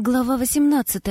Глава 18.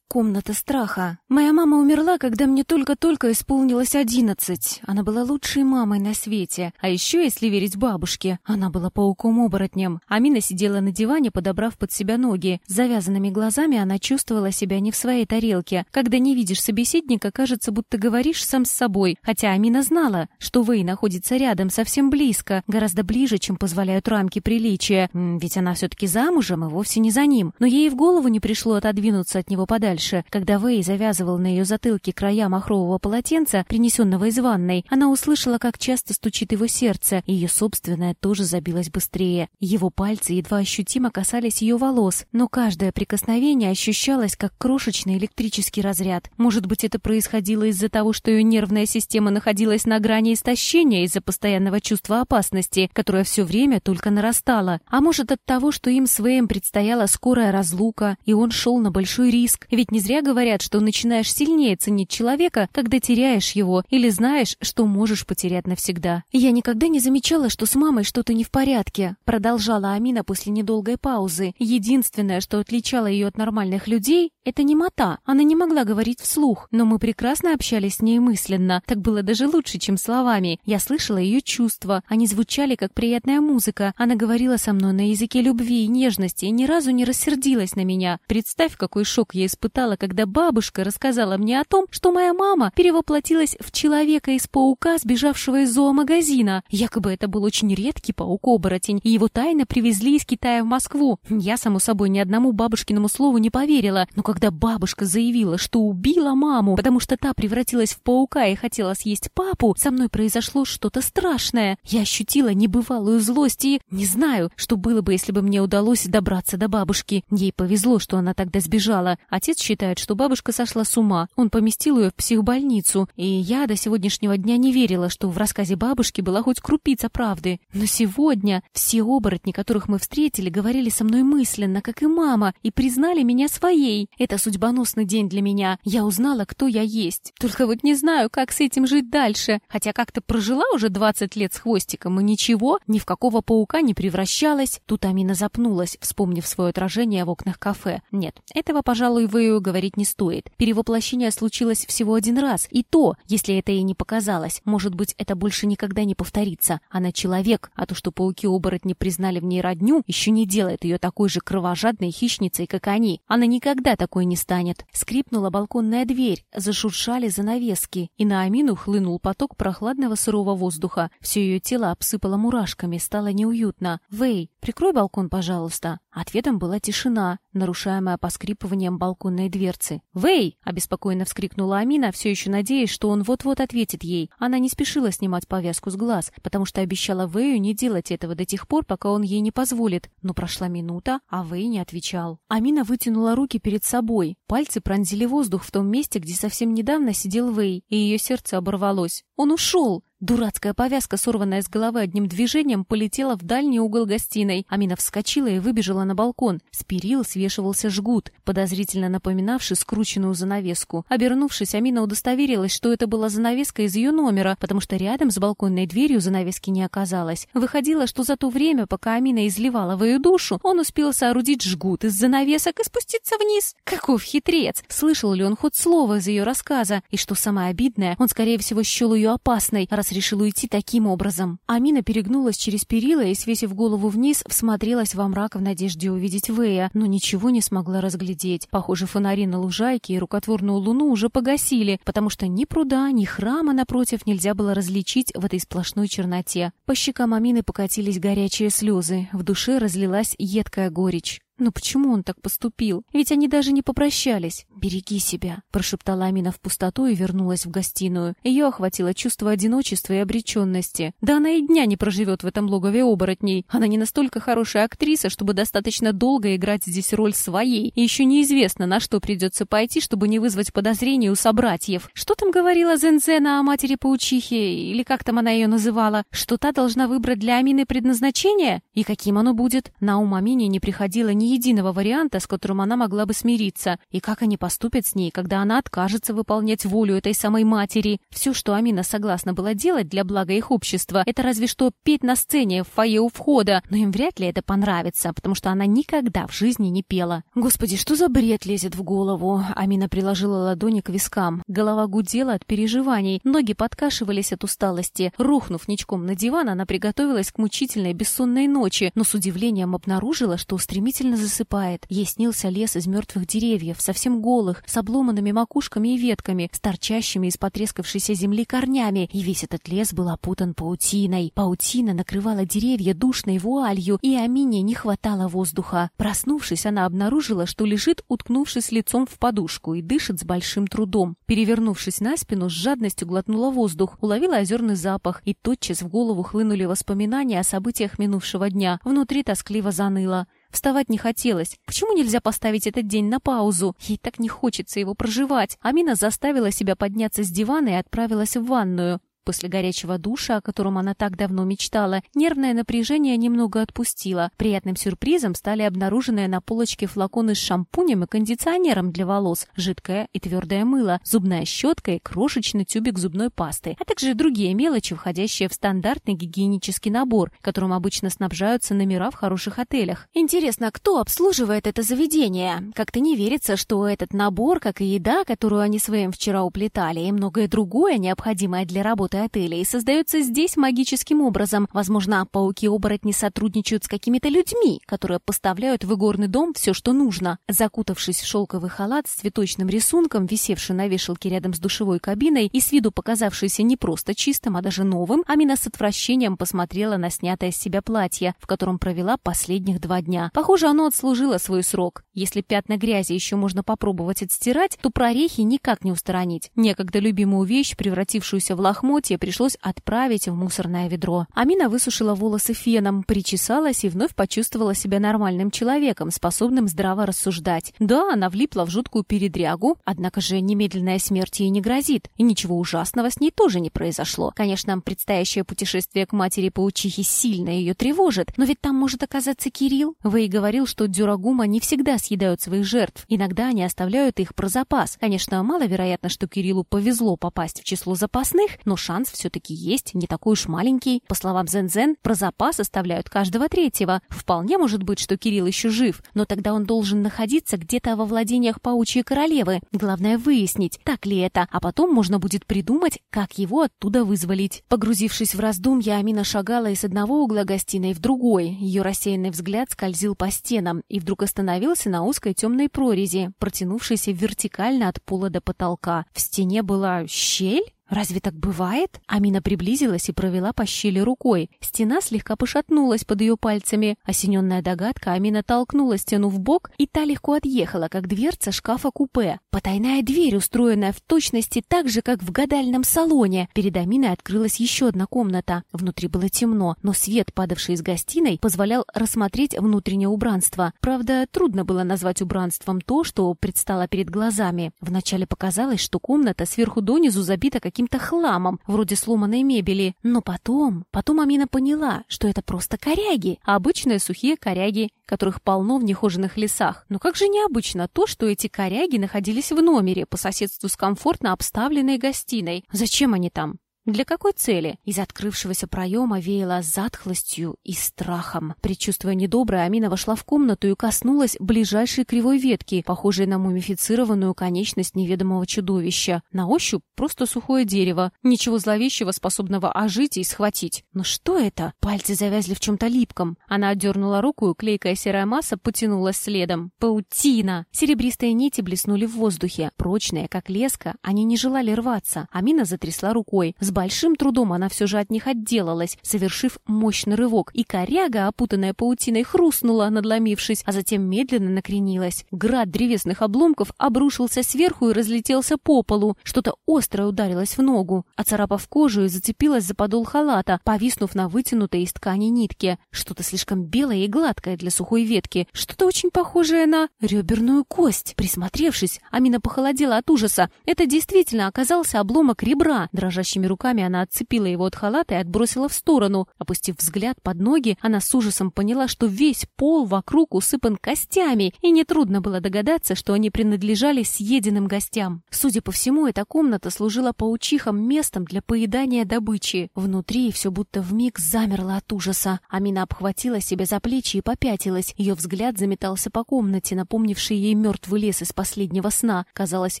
Комната страха. Моя мама умерла, когда мне только-только исполнилось одиннадцать. Она была лучшей мамой на свете. А еще, если верить бабушке, она была пауком-оборотнем. Амина сидела на диване, подобрав под себя ноги. С завязанными глазами она чувствовала себя не в своей тарелке. Когда не видишь собеседника, кажется, будто говоришь сам с собой. Хотя Амина знала, что Вэй находится рядом, совсем близко, гораздо ближе, чем позволяют рамки приличия. Ведь она все-таки замужем и вовсе не за ним. Но ей в голову не пришло отодвинуться от него подальше дальше. Когда Вэй завязывал на ее затылке края махрового полотенца, принесенного из ванной, она услышала, как часто стучит его сердце, и ее собственное тоже забилось быстрее. Его пальцы едва ощутимо касались ее волос, но каждое прикосновение ощущалось, как крошечный электрический разряд. Может быть, это происходило из-за того, что ее нервная система находилась на грани истощения из-за постоянного чувства опасности, которое все время только нарастало. А может, от того, что им с Вэем предстояла скорая разлука, и он шел на большой риск, ведь не зря говорят, что начинаешь сильнее ценить человека, когда теряешь его или знаешь, что можешь потерять навсегда. Я никогда не замечала, что с мамой что-то не в порядке, продолжала Амина после недолгой паузы. Единственное, что отличало ее от нормальных людей, это немота. Она не могла говорить вслух, но мы прекрасно общались с ней мысленно. Так было даже лучше, чем словами. Я слышала ее чувства. Они звучали, как приятная музыка. Она говорила со мной на языке любви и нежности и ни разу не рассердилась на меня. Представь, какой шок я испытала когда бабушка рассказала мне о том, что моя мама перевоплотилась в человека из паука, сбежавшего из зоомагазина. Якобы это был очень редкий паук-оборотень, и его тайно привезли из Китая в Москву. Я, само собой, ни одному бабушкиному слову не поверила, но когда бабушка заявила, что убила маму, потому что та превратилась в паука и хотела съесть папу, со мной произошло что-то страшное. Я ощутила небывалую злость и не знаю, что было бы, если бы мне удалось добраться до бабушки. Ей повезло, что она тогда сбежала. Отец считает, что бабушка сошла с ума. Он поместил ее в психбольницу, и я до сегодняшнего дня не верила, что в рассказе бабушки была хоть крупица правды. Но сегодня все оборотни, которых мы встретили, говорили со мной мысленно, как и мама, и признали меня своей. Это судьбоносный день для меня. Я узнала, кто я есть. Только вот не знаю, как с этим жить дальше. Хотя как-то прожила уже 20 лет с хвостиком, и ничего, ни в какого паука не превращалась. Тут Амина запнулась, вспомнив свое отражение в окнах кафе. Нет, этого, пожалуй, вы говорить не стоит. Перевоплощение случилось всего один раз, и то, если это ей не показалось. Может быть, это больше никогда не повторится. Она человек, а то, что пауки-оборотни признали в ней родню, еще не делает ее такой же кровожадной хищницей, как они. Она никогда такой не станет. Скрипнула балконная дверь, зашуршали занавески, и на Амину хлынул поток прохладного сырого воздуха. Все ее тело обсыпало мурашками, стало неуютно. «Вэй, прикрой балкон, пожалуйста». Ответом была тишина, нарушаемая поскрипыванием балконной дверцы. «Вэй!» — обеспокоенно вскрикнула Амина, все еще надеясь, что он вот-вот ответит ей. Она не спешила снимать повязку с глаз, потому что обещала Вэю не делать этого до тех пор, пока он ей не позволит. Но прошла минута, а Вэй не отвечал. Амина вытянула руки перед собой. Пальцы пронзили воздух в том месте, где совсем недавно сидел Вэй, и ее сердце оборвалось. «Он ушел!» Дурацкая повязка, сорванная с головы одним движением, полетела в дальний угол гостиной. Амина вскочила и выбежала на балкон. С перил свешивался жгут, подозрительно напоминавший скрученную занавеску. Обернувшись, Амина удостоверилась, что это была занавеска из ее номера, потому что рядом с балконной дверью занавески не оказалось. Выходило, что за то время, пока Амина изливала в ее душу, он успел соорудить жгут из занавесок и спуститься вниз. Каков хитрец! Слышал ли он хоть слово из ее рассказа? И что самое обидное, он, скорее всего, счел ее опасной, раз решил уйти таким образом. Амина перегнулась через перила и, свесив голову вниз, всмотрелась во мрак в надежде увидеть Вэя, но ничего не смогла разглядеть. Похоже, фонари на лужайке и рукотворную луну уже погасили, потому что ни пруда, ни храма напротив нельзя было различить в этой сплошной черноте. По щекам Амины покатились горячие слезы, в душе разлилась едкая горечь. Но почему он так поступил? Ведь они даже не попрощались. «Береги себя», — прошептала Амина в пустоту и вернулась в гостиную. Ее охватило чувство одиночества и обреченности. Да она и дня не проживет в этом логове оборотней. Она не настолько хорошая актриса, чтобы достаточно долго играть здесь роль своей. И еще неизвестно, на что придется пойти, чтобы не вызвать подозрений у собратьев. Что там говорила Зензена о матери-паучихе? Или как там она ее называла? Что та должна выбрать для Амины предназначение? И каким оно будет? На ум Амине не приходило ни ни единого варианта, с которым она могла бы смириться. И как они поступят с ней, когда она откажется выполнять волю этой самой матери? Все, что Амина согласна была делать для блага их общества, это разве что петь на сцене в фойе у входа, но им вряд ли это понравится, потому что она никогда в жизни не пела. Господи, что за бред лезет в голову? Амина приложила ладони к вискам. Голова гудела от переживаний, ноги подкашивались от усталости. Рухнув ничком на диван, она приготовилась к мучительной бессонной ночи, но с удивлением обнаружила, что стремительно засыпает. Ей снился лес из мертвых деревьев, совсем голых, с обломанными макушками и ветками, с торчащими из потрескавшейся земли корнями, и весь этот лес был опутан паутиной. Паутина накрывала деревья душной вуалью, и Амине не хватало воздуха. Проснувшись, она обнаружила, что лежит, уткнувшись лицом в подушку, и дышит с большим трудом. Перевернувшись на спину, с жадностью глотнула воздух, уловила озерный запах, и тотчас в голову хлынули воспоминания о событиях минувшего дня. Внутри тоскливо заныло. Вставать не хотелось. Почему нельзя поставить этот день на паузу? Ей так не хочется его проживать. Амина заставила себя подняться с дивана и отправилась в ванную. После горячего душа, о котором она так давно мечтала, нервное напряжение немного отпустило. Приятным сюрпризом стали обнаруженные на полочке флаконы с шампунем и кондиционером для волос, жидкое и твердое мыло, зубная щетка и крошечный тюбик зубной пасты, а также другие мелочи, входящие в стандартный гигиенический набор, которым обычно снабжаются номера в хороших отелях. Интересно, кто обслуживает это заведение? Как-то не верится, что этот набор, как и еда, которую они своим вчера уплетали, и многое другое, необходимое для работы работы отеля и создается здесь магическим образом. Возможно, пауки-оборотни сотрудничают с какими-то людьми, которые поставляют в игорный дом все, что нужно. Закутавшись в шелковый халат с цветочным рисунком, висевший на вешалке рядом с душевой кабиной и с виду показавшийся не просто чистым, а даже новым, Амина с отвращением посмотрела на снятое с себя платье, в котором провела последних два дня. Похоже, оно отслужило свой срок. Если пятна грязи еще можно попробовать отстирать, то прорехи никак не устранить. Некогда любимую вещь, превратившуюся в лохмоть, платье пришлось отправить в мусорное ведро. Амина высушила волосы феном, причесалась и вновь почувствовала себя нормальным человеком, способным здраво рассуждать. Да, она влипла в жуткую передрягу, однако же немедленная смерть ей не грозит, и ничего ужасного с ней тоже не произошло. Конечно, предстоящее путешествие к матери-паучихе сильно ее тревожит, но ведь там может оказаться Кирилл. Вэй говорил, что дюрагума не всегда съедают своих жертв, иногда они оставляют их про запас. Конечно, маловероятно, что Кириллу повезло попасть в число запасных, но шанс все-таки есть, не такой уж маленький. По словам Зен-Зен, про запас оставляют каждого третьего. Вполне может быть, что Кирилл еще жив, но тогда он должен находиться где-то во владениях паучьей королевы. Главное выяснить, так ли это, а потом можно будет придумать, как его оттуда вызволить. Погрузившись в раздумья, Амина шагала из одного угла гостиной в другой. Ее рассеянный взгляд скользил по стенам и вдруг остановился на узкой темной прорези, протянувшейся вертикально от пола до потолка. В стене была щель? «Разве так бывает?» Амина приблизилась и провела по щели рукой. Стена слегка пошатнулась под ее пальцами. Осененная догадка, Амина толкнула стену в бок, и та легко отъехала, как дверца шкафа-купе. Потайная дверь, устроенная в точности так же, как в гадальном салоне. Перед Аминой открылась еще одна комната. Внутри было темно, но свет, падавший из гостиной, позволял рассмотреть внутреннее убранство. Правда, трудно было назвать убранством то, что предстало перед глазами. Вначале показалось, что комната сверху донизу забита каким каким-то хламом, вроде сломанной мебели. Но потом, потом Амина поняла, что это просто коряги, обычные сухие коряги, которых полно в нехоженных лесах. Но как же необычно то, что эти коряги находились в номере по соседству с комфортно обставленной гостиной. Зачем они там? Для какой цели? Из открывшегося проема веяло затхлостью и страхом. Предчувствуя недоброе, Амина вошла в комнату и коснулась ближайшей кривой ветки, похожей на мумифицированную конечность неведомого чудовища. На ощупь просто сухое дерево. Ничего зловещего, способного ожить и схватить. Но что это? Пальцы завязли в чем-то липком. Она отдернула руку, и клейкая серая масса потянулась следом. Паутина! Серебристые нити блеснули в воздухе. Прочные, как леска, они не желали рваться. Амина затрясла рукой. С большим трудом она все же от них отделалась, совершив мощный рывок, и коряга, опутанная паутиной, хрустнула, надломившись, а затем медленно накренилась. Град древесных обломков обрушился сверху и разлетелся по полу. Что-то острое ударилось в ногу, оцарапав кожу и зацепилось за подол халата, повиснув на вытянутой из ткани нитке. Что-то слишком белое и гладкое для сухой ветки, что-то очень похожее на реберную кость. Присмотревшись, Амина похолодела от ужаса. Это действительно оказался обломок ребра. Дрожащими руками руками она отцепила его от халата и отбросила в сторону. Опустив взгляд под ноги, она с ужасом поняла, что весь пол вокруг усыпан костями, и нетрудно было догадаться, что они принадлежали съеденным гостям. Судя по всему, эта комната служила паучихам местом для поедания добычи. Внутри все будто вмиг замерло от ужаса. Амина обхватила себя за плечи и попятилась. Ее взгляд заметался по комнате, напомнивший ей мертвый лес из последнего сна. Казалось,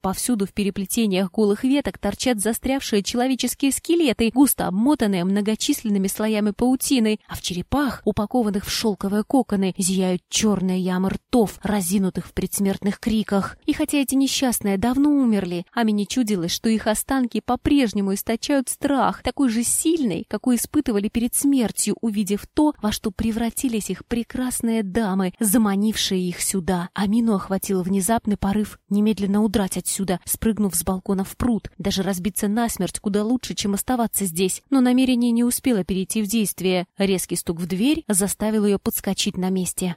повсюду в переплетениях голых веток торчат застрявшие человеческие скелеты, густо обмотанные многочисленными слоями паутины, а в черепах, упакованных в шелковые коконы, зияют черные ямы ртов, разинутых в предсмертных криках. И хотя эти несчастные давно умерли, Амине чудилось, что их останки по-прежнему источают страх, такой же сильный, какой испытывали перед смертью, увидев то, во что превратились их прекрасные дамы, заманившие их сюда. Амину охватил внезапный порыв немедленно удрать отсюда, спрыгнув с балкона в пруд, даже разбиться насмерть куда лучше, чем оставаться здесь. Но намерение не успело перейти в действие. Резкий стук в дверь заставил ее подскочить на месте.